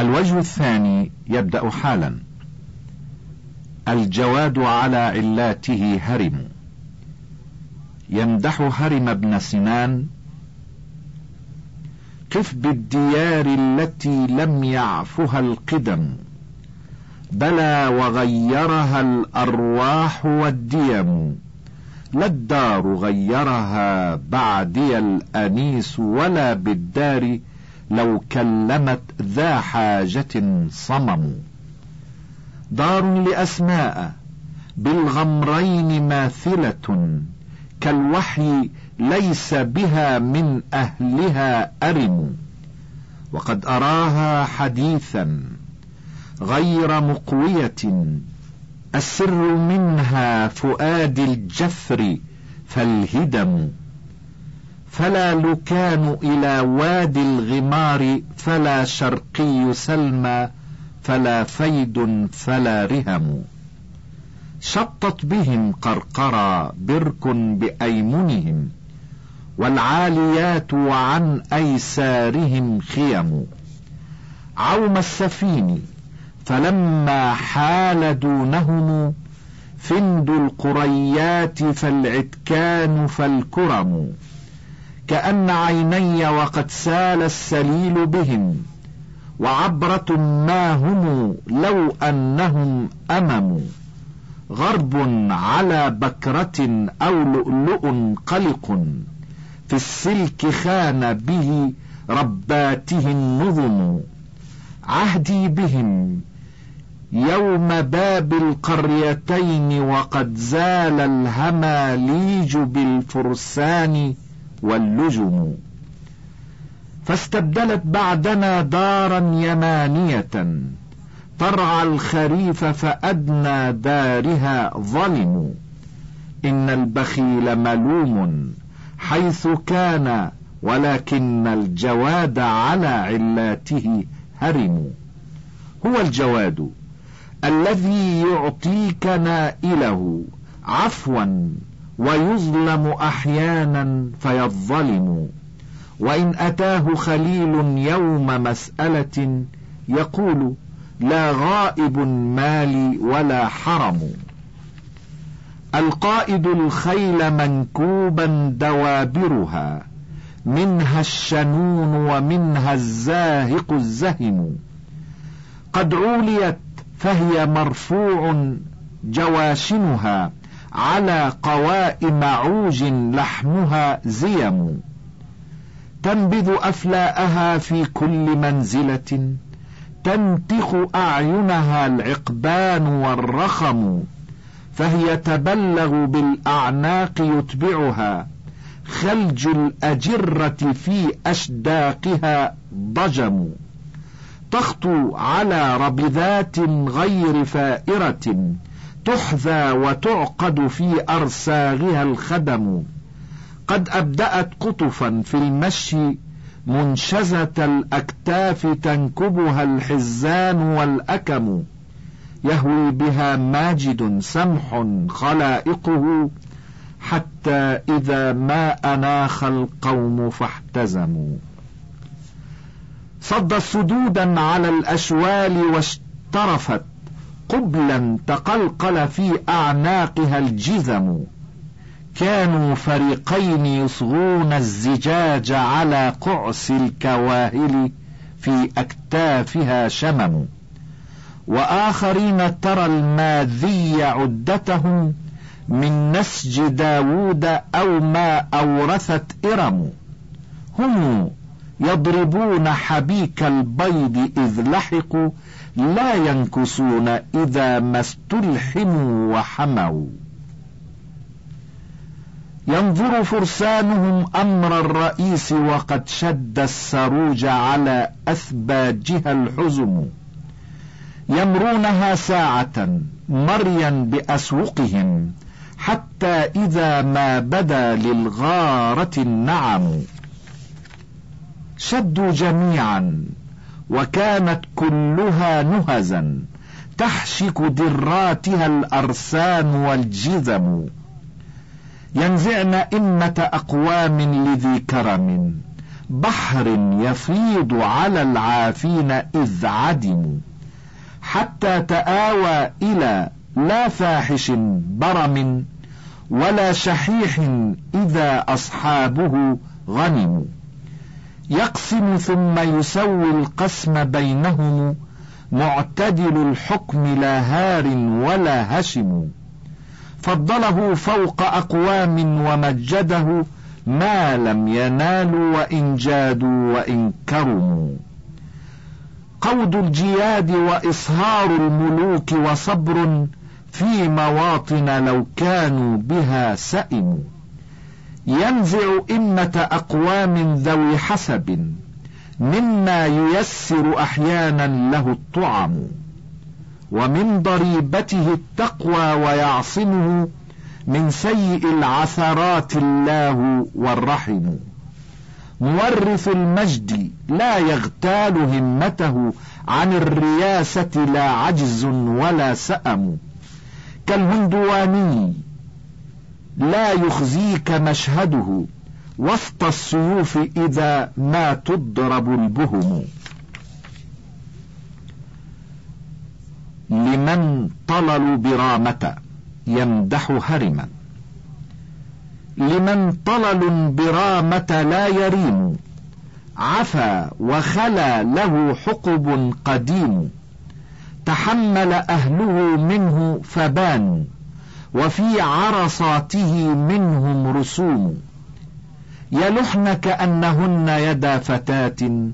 الوجه الثاني يبدأ حالا. الجواد على علاته هرم. يمدح هرم بن سنان. قف بالديار التي لم يعفها القدم. بلى وغيرها الأرواح والديم. لا الدار غيرها بعدي الأنيس ولا بالدار لو كلمت ذا حاجة صمم. دار لأسماء بالغمرين ماثلة كالوحي ليس بها من أهلها أرم. وقد أراها حديثا غير مقوية السر منها فؤاد الجفر فالهدم. فلا لكان إلى وادي الغمار فلا شرقي سلمى فلا فيد فلا رهم. شطت بهم قرقرا برك بأيمنهم والعاليات وعن أيسارهم خيم. عوم السفين فلما حال دونهم فند القريات فالعتكان فالكرم. كأن عيني وقد سال السليل بهم وعبرة ما هم لو أنهم أمم. غرب على بكرة أو لؤلؤ قلق في السلك خان به رباته النظم. عهدي بهم يوم باب القريتين وقد زال الهماليج بالفرسان. واللجم فاستبدلت بعدنا دارا يمانية. ترعى الخريف فأدنى دارها ظلم. إن البخيل ملوم حيث كان ولكن الجواد على علاته هرم. هو الجواد الذي يعطيك نائله عفوا. ويظلم أحيانا فيظلم. وإن أتاه خليل يوم مسألة يقول لا غائب مالي ولا حرم. القائد الخيل منكوبا دوابرها منها الشنون ومنها الزاهق الزهم. قد عوليت فهي مرفوع جواشنها. على قوائم عوج لحمها زيم. تنبذ أفلاءها في كل منزلة. تنتخ أعينها العقبان والرخم. فهي تبلغ بالأعناق يتبعها. خلج الأجرة في أشداقها ضجم. تخطو على ربذات غير فائرة. تحذى وتعقد في أرساغها الخدم. قد أبدأت قطفا في المشي منشزة الأكتاف تنكبها الحزان والأكم. يهوي بها ماجد سمح خلائقه حتى إذا ما أناخ القوم فاحتزموا. صد سدودا على الأشوال واشترفت. قبلا تقلقل في أعناقها الجزم. كانوا فريقين يصغون الزجاج على قعس الكواهل في أكتافها شمم. وآخرين ترى الماذي عدتهم من نسج داود أو ما أورثت إرم. هم يضربون حبيك البيض إذ لحقوا لا ينكسون إذا ما استلحموا وحموا. ينظر فرسانهم أمر الرئيس وقد شد السروج على أثباجها الحزم. يمرونها ساعة مريا بأسوقهم حتى إذا ما بدا للغارة النعم. شدوا جميعا. وكانت كلها نهزا. تحشك دراتها الأرسان والجذم ينزعن إمة أقوام لذي كرم. بحر يفيض على العافين إذ عدموا حتى تآوى إلى لا فاحش برم ولا شحيح إذا أصحابه غنموا. يقسم ثم يسوي القسم بينهم معتدل الحكم لا هار ولا هشم. فضله فوق أقوام ومجده ما لم ينالوا وإن جادوا وإن كرموا. قود الجياد وإصهار الملوك وصبر في مواطن لو كانوا بها سئموا. ينزع إمة أقوام ذوي حسب مما ييسر أحيانا له الطعم ومن ضريبته التقوى ويعصمه من سيء العثرات الله والرحم. مورث المجد لا يغتال همته عن الرياسة لا عجز ولا سأم. كالهندواني لا يخزيك مشهده وسط السيوف إذا ما تضرب البهم. لمن طللوا برامة يمدح هرما. لمن طلل برامة لا يريم. عفا وخلا له حقب قديم. تحمل أهله منه فبانوا وفي عرصاته منهم رسوم. يلحن كأنهن يدا فتاة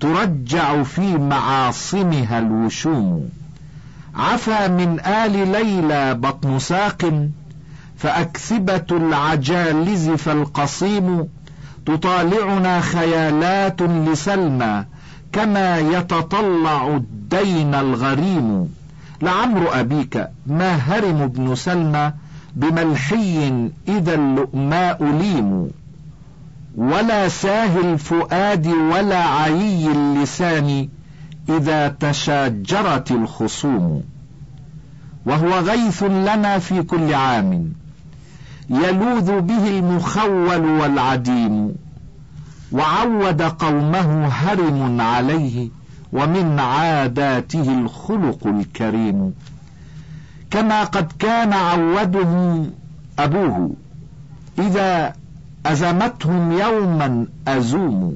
ترجع في معاصمها الوشوم. عفا من آل ليلى بطن ساق فأكثبة العجالز فالقصيم. تطالعنا خيالات لسلمى كما يتطلع الدين الغريم. لعمر أبيك ما هرم ابن سلمى بملحي إذا اللؤماء ليم ولا ساهي الفؤاد ولا عيي اللسان إذا تشاجرت الخصوم. وهو غيث لنا في كل عام. يلوذ به المخول والعديم. وعود قومه هرم عليه. ومن عاداته الخلق الكريم. كما قد كان عوده أبوه إذا أزمتهم يوما أزوموا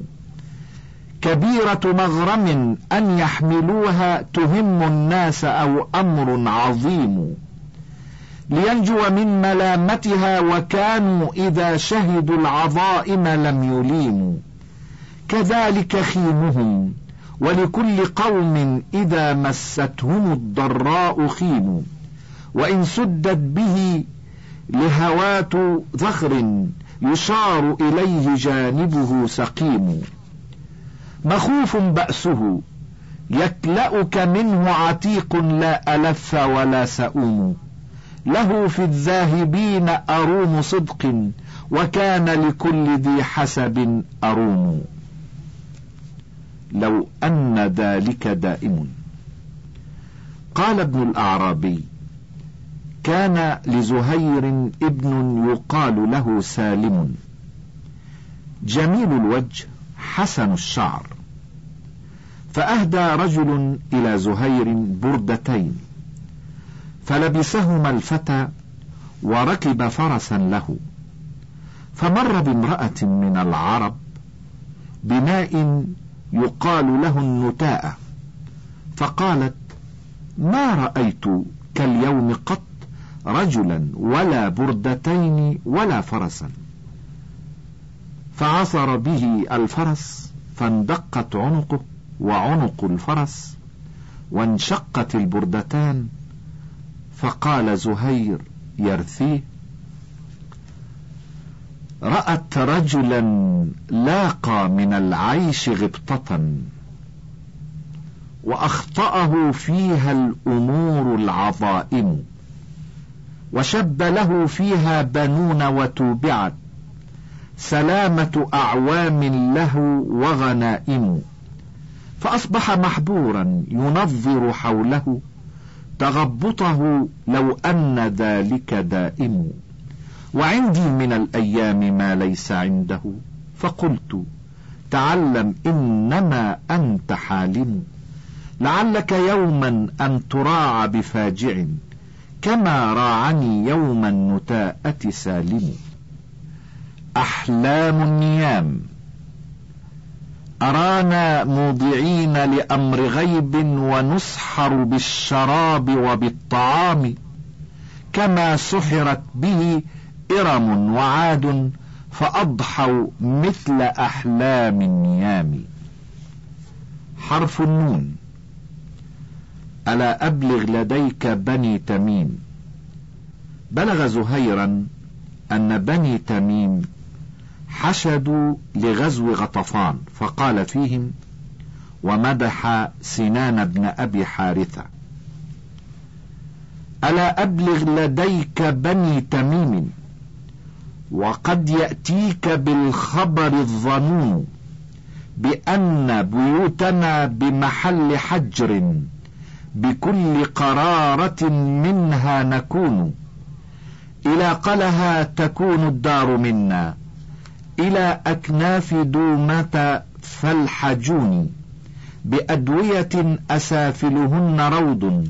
كبيرة مغرم أن يحملوها تهم الناس أو أمر عظيم. لينجو من ملامتها وكانوا إذا شهدوا العظائم لم يليموا. كذلك خيمهم. ولكل قوم إذا مستهم الضراء خيموا وإن سدت به لهوات ذخر يشار إليه جانبه سقيم. مخوف بأسه يكلأك منه عتيق لا ألف ولا سؤوم له في الذاهبين أروم صدق وكان لكل ذي حسب أروم. لو أن ذلك دائم. قال ابن الأعرابي كان لزهير ابن يقال له سالم. جميل الوجه حسن الشعر. فأهدى رجل إلى زهير بردتين. فلبسهما الفتى وركب فرسا له. فمر بامرأة من العرب بناء يقال له النتاء. فقالت ما رأيت كاليوم قط رجلا ولا بردتين ولا فرسا. فعصر به الفرس فاندقت عنقه وعنق الفرس وانشقت البردتان. فقال زهير يرثيه. رأت رجلا لاقى من العيش غبطة وأخطأه فيها الأمور العظائم وشب له فيها بنون وتوبعت سلامة أعوام له وغنائم. فأصبح محبورا ينظر حوله تغبطه لو أن ذلك دائم. وعندي من الأيام ما ليس عنده. فقلت تعلم إنما أنت حالم لعلك يوما أن تراع بفاجع كما راعني يوم النتاءة سالم. أحلام النيام. أرانا موضعين لأمر غيب ونسحر بالشراب وبالطعام كما سحرت به إرم وعاد فأضحوا مثل أحلام النيام. حرف النون. ألا أبلغ لديك بني تميم. بلغ زهيرا أن بني تميم حشدوا لغزو غطفان فقال فيهم ومدح سنان بن أبي حارثة. ألا أبلغ لديك بني تميم. وقد يأتيك بالخبر الظنون بأن بيوتنا بمحل حجر بكل قرارة منها نكون. إلى قلها تكون الدار منا. إلى أكناف دومة فالحجون. بأدوية أسافلهن روض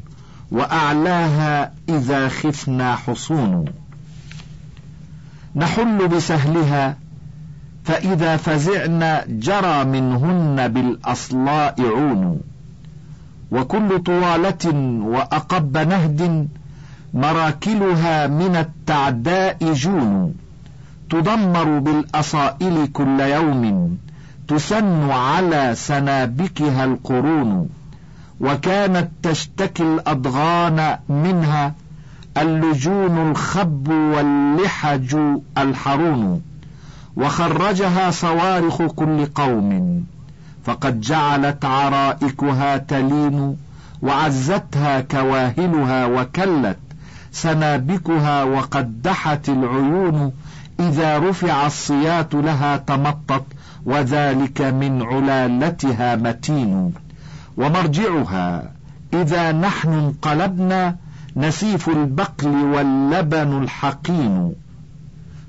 وأعلاها إذا خفنا حصون. نحل بسهلها فإذا فزعنا جرى منهن بالأصلاء عون. وكل طوالة وأقب نهد مراكلها من التعداء جون. تدمر بالأصائل كل يوم تسن على سنابكها القرون. وكانت تشتكي الأضغان منها اللجون الخب واللحج الحرون وخرجها صوارخ كل قوم فقد جعلت عرائكها تلين وعزتها كواهلها وكلت سنابكها وقدحت العيون إذا رفع الصيات لها تمطت وذلك من علالتها متين. ومرجعها إذا نحن انقلبنا نسيف البقل واللبن الحقين.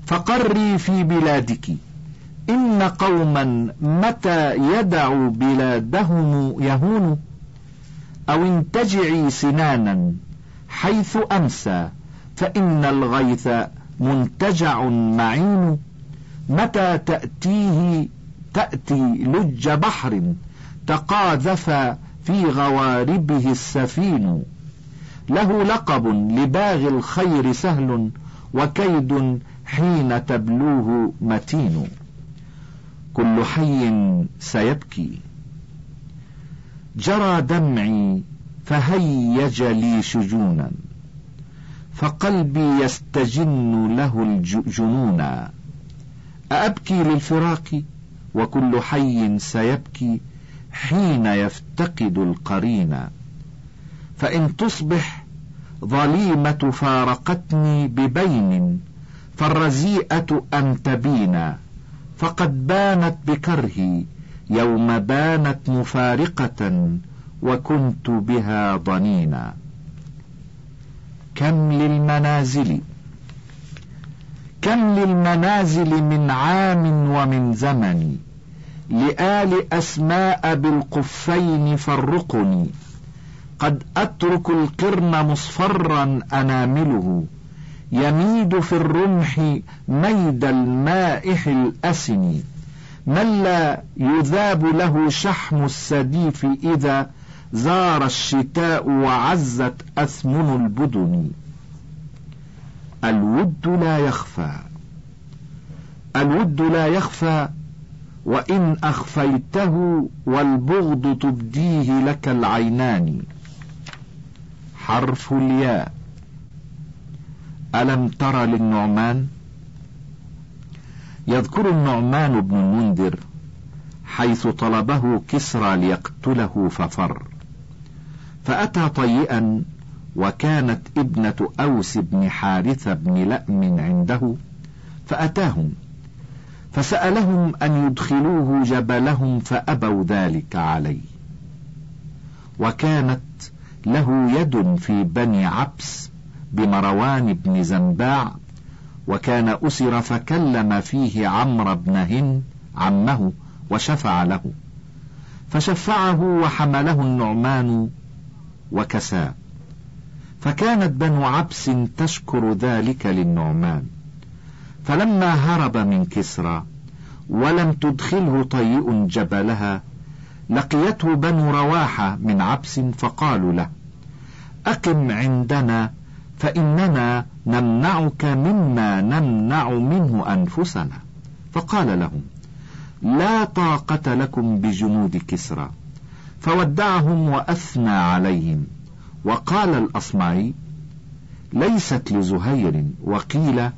فقري في بلادك إن قوما متى يدعوا بلادهم يهون؟ أو انتجعي سنانا حيث أمسى فإن الغيث منتجع معين. متى تأتيه تأتي لج بحر تقاذف في غواربه السفين. له لقب لباغي الخير سهل وكيد حين تبلوه متين. كل حي سيبكي. جرى دمعي فهيج لي شجونا فقلبي يستجن له الجنون. أأبكي للفراق وكل حي سيبكي حين يفتقد القرين. فإن تصبح ظليمة فارقتني ببين فالرزيئة أن تبينا فقد بانت بكرهي يوم بانت مفارقة وكنت بها ضنينا. كم للمنازل كم للمنازل من عام ومن زمن لآل أسماء بالقفين فرقني قد أترك القرن مصفرا أنامله. يميد في الرمح ميد المائح الأسن. من لا يذاب له شحم السديف إذا زار الشتاء وعزت أثمن البدن. الود لا يخفى. الود لا يخفى وإن أخفيته والبغض تبديه لك العينان. حرف الياء. ألم تر للنعمان؟ يذكر النعمان بن المنذر حيث طلبه كسرى ليقتله ففر. فأتى طيئا وكانت ابنة أوس بن حارثة بن لأم عنده فأتاهم فسألهم أن يدخلوه جبلهم فأبوا ذلك عليه. وكانت له يد في بني عبس بمروان بن زنباع وكان أسر فكلم فيه عمرو بن هند عمه وشفع له. فشفعه وحمله النعمان وكساه فكانت بنو عبس تشكر ذلك للنعمان. فلما هرب من كسرى ولم تدخله طيء جبلها لقيته بنو رواحة من عبس فقالوا له أقم عندنا فإننا نمنعك مما نمنع منه أنفسنا. فقال لهم لا طاقة لكم بجنود كسرى. فودعهم وأثنى عليهم. وقال الأصمعي ليست لزهير وقيل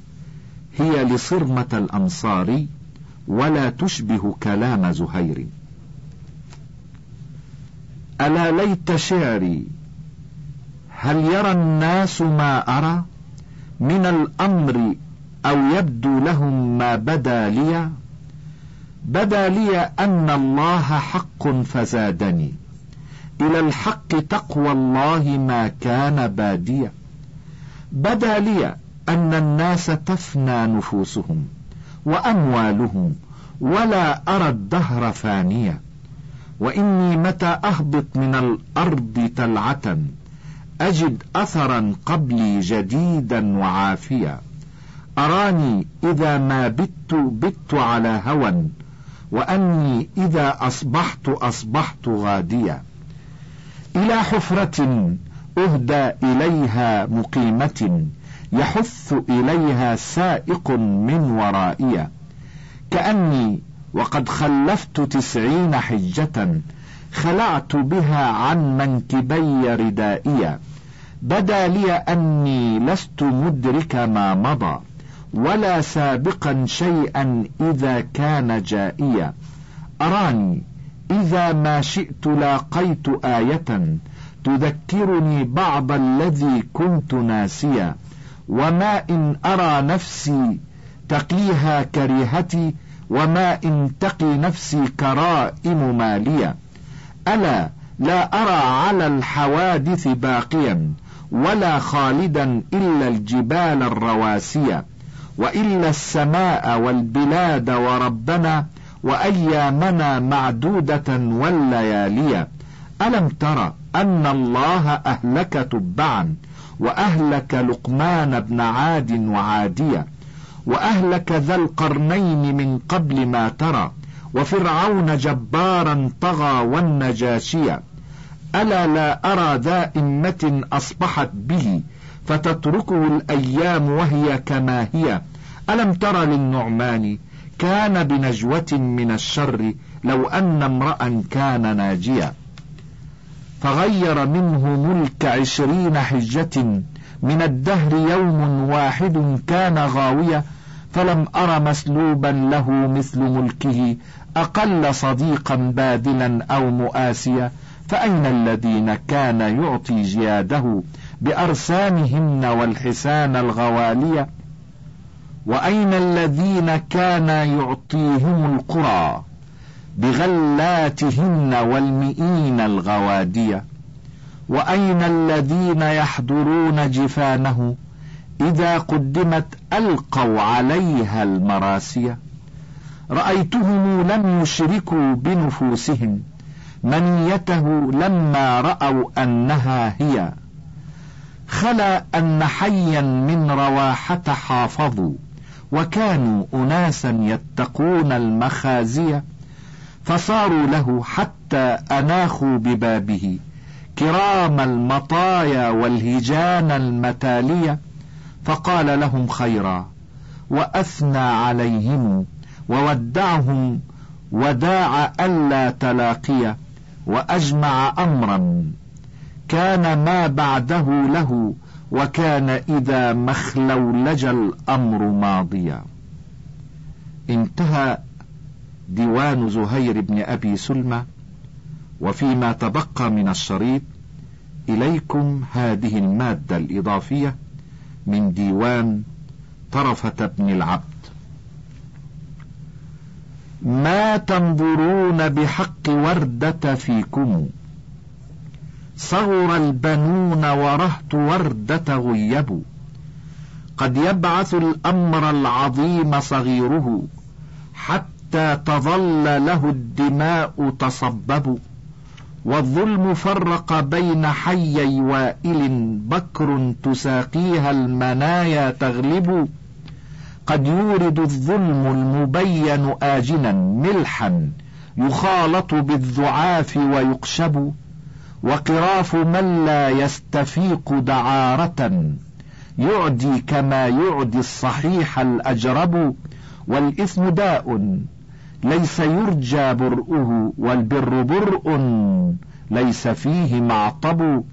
هي لصرمة الأنصاري ولا تشبه كلام زهير. ألا ليت شعري هل يرى الناس ما أرى؟ من الأمر أو يبدو لهم ما بدا لي؟ بدا لي أن الله حق فزادني إلى الحق تقوى الله ما كان باديا. بدا لي أن الناس تفنى نفوسهم وأموالهم ولا أرى الدهر فانيا. وإني متى أهبط من الأرض تلعة أجد أثرا قبلي جديدا وعافيا. أراني إذا ما بت بت على هوى وأني إذا أصبحت أصبحت غاديا. إلى حفرة أهدى إليها مقيمة يحث إليها سائق من ورائي كأني وقد خلفت تسعين حجة خلعت بها عن منكبي ردائي. بدا لي أني لست مدرك ما مضى ولا سابقا شيئا إذا كان جائيا. أراني إذا ما شئت لاقيت آية تذكرني بعض الذي كنت ناسيا. وما إن أرى نفسي تقيها كريهتي وما إن تقي نفسي كرائم ماليا ألا لا أرى على الحوادث باقيا ولا خالدا إلا الجبال الرواسية وإلا السماء والبلاد وربنا وأيامنا معدودة والليالي. ألم تر أن الله أهلك تبعا وأهلك لقمان بن عاد وعادية وأهلك ذا القرنين من قبل ما ترى وفرعون جبارا طغى والنجاشية. ألا لا أرى ذا إمة أصبحت به فتتركه الأيام وهي كما هي ألم تر للنعمان كان بنجوة من الشر لو أن امرأ كان ناجيا فغير منه ملك عشرين حجة من الدهر يوم واحد كان غاوية. فلم أر مسلوبا له مثل ملكه أقل صديقا بادلا أو مؤاسيا فأين الذين كان يعطي جياده بأرسانهن والحسان الغوالية؟ وأين الذين كان يعطيهم القرى بغلاتهن والمئين الغوادية؟ وأين الذين يحضرون جفانه؟ إذا قدمت ألقوا عليها المراسية. رأيتهم لم يشركوا بنفوسهم منيته لما رأوا أنها هي. خلا أن حيا من رواحة حافظوا وكانوا أناسا يتقون المخازي فصاروا له حتى أناخوا ببابه كرام المطايا والهجان المتالية. فقال لهم خيرا وأثنى عليهم وودعهم وداع ألا تلاقي وأجمع أمرا. كان ما بعده له وكان إذا مخلولج الأمر ماضيا. انتهى ديوان زهير بن أبي سلمة وفيما تبقى من الشريط إليكم هذه المادة الإضافية. من ديوان طرفة بن العبد. ما تنظرون بحق وردة فيكم. صغر البنون ورهت وردة غيبوا قد يبعث الأمر العظيم صغيره حتى تظل له الدماء تصبب. والظلم فرق بين حيي وائل بكر تساقيها المنايا تغلب. قد يورد الظلم المبين آجنا ملحا يخالط بالذعاف ويقشب. وقراف من لا يستفيق دعارة يعدي كما يعدي الصحيح الأجرب. والإثم داء ليس يرجى برؤه والبر برء ليس فيه معطب.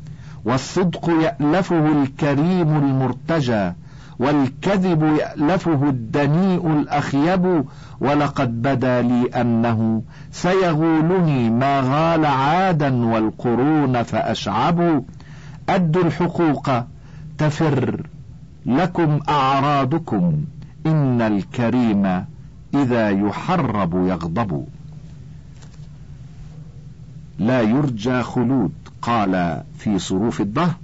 والصدق يألفه الكريم المرتجى والكذب يألفه الدنيء الأخيب. ولقد بدا لي أنه سيغولني ما غال عادا والقرون فأشعب. أدوا الحقوق تفر لكم أعراضكم. إن الكريم إذا يحرب يغضب. لا يرجى خلود قال في صروف الدهر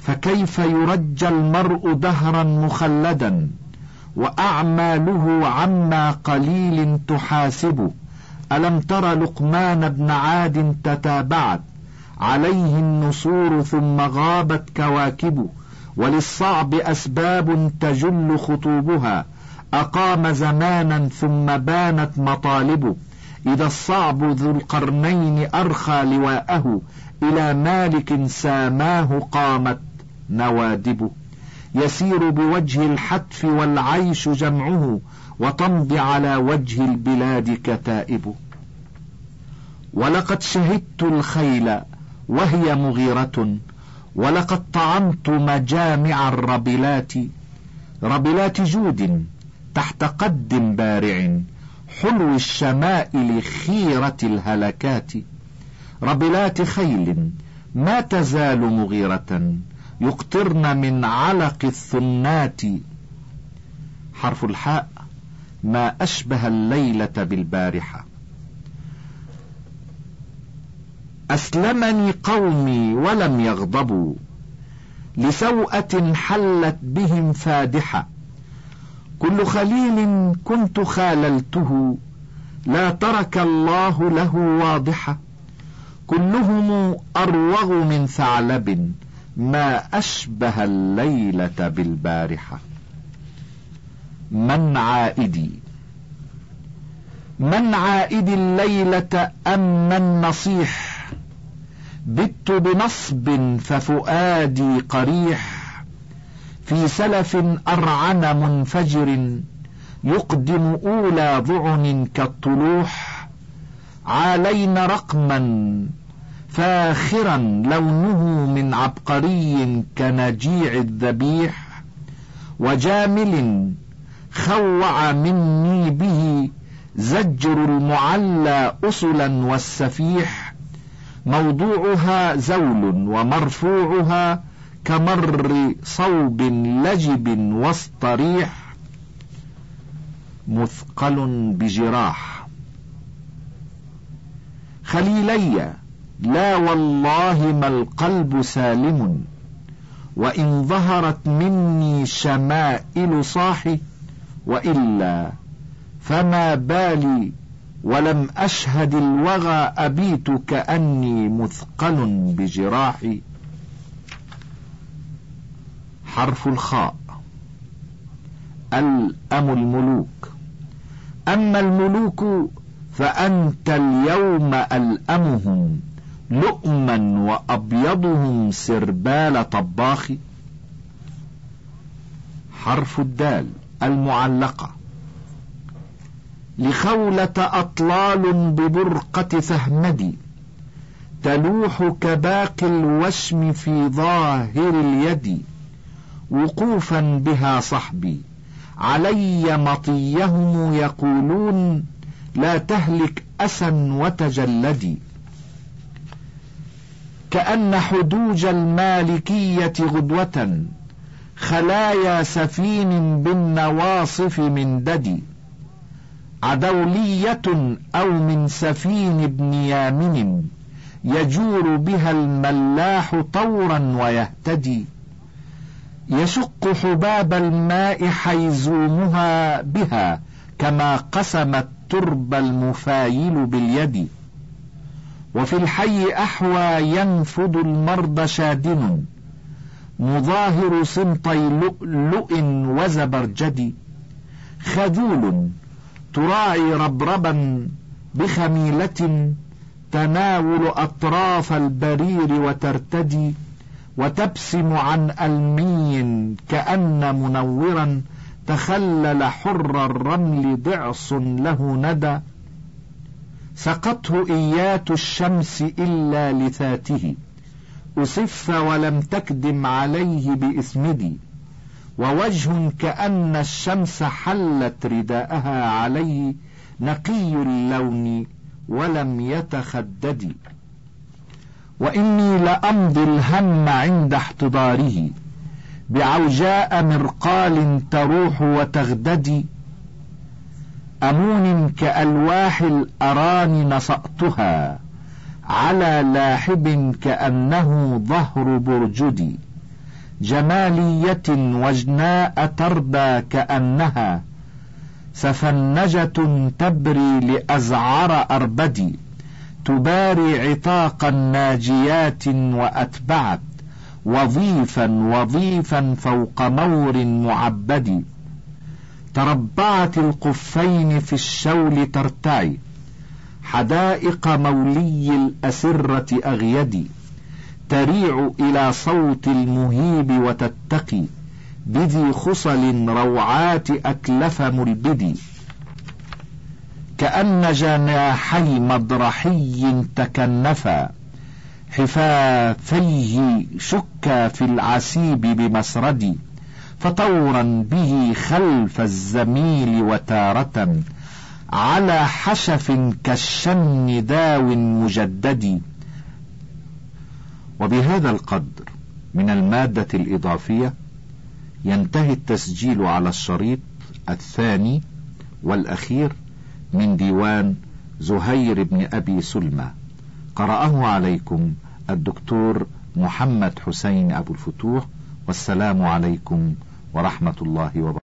فكيف يرجى المرء دهرا مخلدا؟ وأعماله عما قليل تحاسب. ألم تر لقمان بن عاد تتابعت؟ عليه النصور ثم غابت كواكب. وللصعب أسباب تجل خطوبها. أقام زمانا ثم بانت مطالب إذا الصعب ذو القرنين أرخى لواءه. إلى مالك ساماه قامت نوادب يسير بوجه الحتف والعيش جمعه وتمضي على وجه البلاد كتائب ولقد شهدت الخيل وهي مغيرة. ولقد طعمت مجامع الربلات. ربلات جود تحت قد بارع. حلو الشمائل خيرة الهلكات. ربلات خيل ما تزال مغيرة. يقطرن من علق الثنات. حرف الحاء. ما أشبه الليلة بالبارحة. أسلمني قومي ولم يغضبوا. لسوءة حلت بهم فادحة. كل خليل كنت خاللته لا ترك الله له واضحة. كلهم أروغ من ثعلب ما أشبه الليلة بالبارحة. من عائدي؟ من عائد الليلة أم من نصيح؟ بت بنصب ففؤادي قريح. في سلف أرعن منفجر يقدم أولى ضعن كالطلوح. عالين رقما فاخرا لونه من عبقري كنجيع الذبيح. وجامل خوع مني به زجر المعلى أصلا والسفيح. موضوعها زول ومرفوعها كمر صوب لجب واصطريح مثقل بجراح. خليلي لا والله ما القلب سالم وإن ظهرت مني شمائل صاحي وإلا فما بالي ولم أشهد الوغى أبيت كأني مثقل بجراحي. حرف الخاء. الأم الملوك. أما الملوك فأنت اليوم ألأمهم لؤما وأبيضهم سربال طباخ. حرف الدال المعلقة. لخولة أطلال ببرقة فهمدي تلوح كباقي الوشم في ظاهر اليد. وقوفا بها صحبي. علي مطيهم يقولون لا تهلك أسا وتجلدي. كأن حدوج المالكية غدوة خلايا سفين بالنواصف من ددي. عدولية أو من سفين ابن يامن يجور بها الملاح طورا ويهتدي. يشق حباب الماء حيزومها بها كما قسمت الترب المفايل باليد. وفي الحي أحوى ينفض المرض شادن. مظاهر سمطي لؤلؤ وزبرجد. خذول تراعي ربربا بخميلة تناول أطراف البرير وترتدي. وتبسم عن ألمي كأن منورا تخلل حر الرمل ضعص له ندى سقته إيات الشمس إلا لثاته أصف ولم تكدم عليه بإسمدي ووجه كأن الشمس حلت رداءها عليه نقي اللون ولم يتخدد وإني لأمضي الهم عند احتضاره بعوجاء مرقال تروح وتغددي. أمون كألواح الأران نصأتها على لاحب كأنه ظهر برجدي. جمالية وجناء تربى كأنها سفنجة تبري لأزعر أربدي. تباري عطاقا ناجيات وأتبعت وظيفا وظيفا فوق مور معبد. تربعت القفين في الشول ترتعي حدائق مولي الأسرة أغيدي. تريع إلى صوت المهيب وتتقي بذي خصل روعات أكلف ملبدي. كأن جناحي مضرحي تكنفا حفافيه شكا في العسيب بمسردي فطورا به خلف الزميل وتارة على حشف كالشن داو مجدد. وبهذا القدر من المادة الإضافية ينتهي التسجيل على الشريط الثاني والأخير من ديوان زهير بن أبي سلمى قرأه عليكم الدكتور محمد حسين أبو الفتوح والسلام عليكم ورحمة الله وبركاته.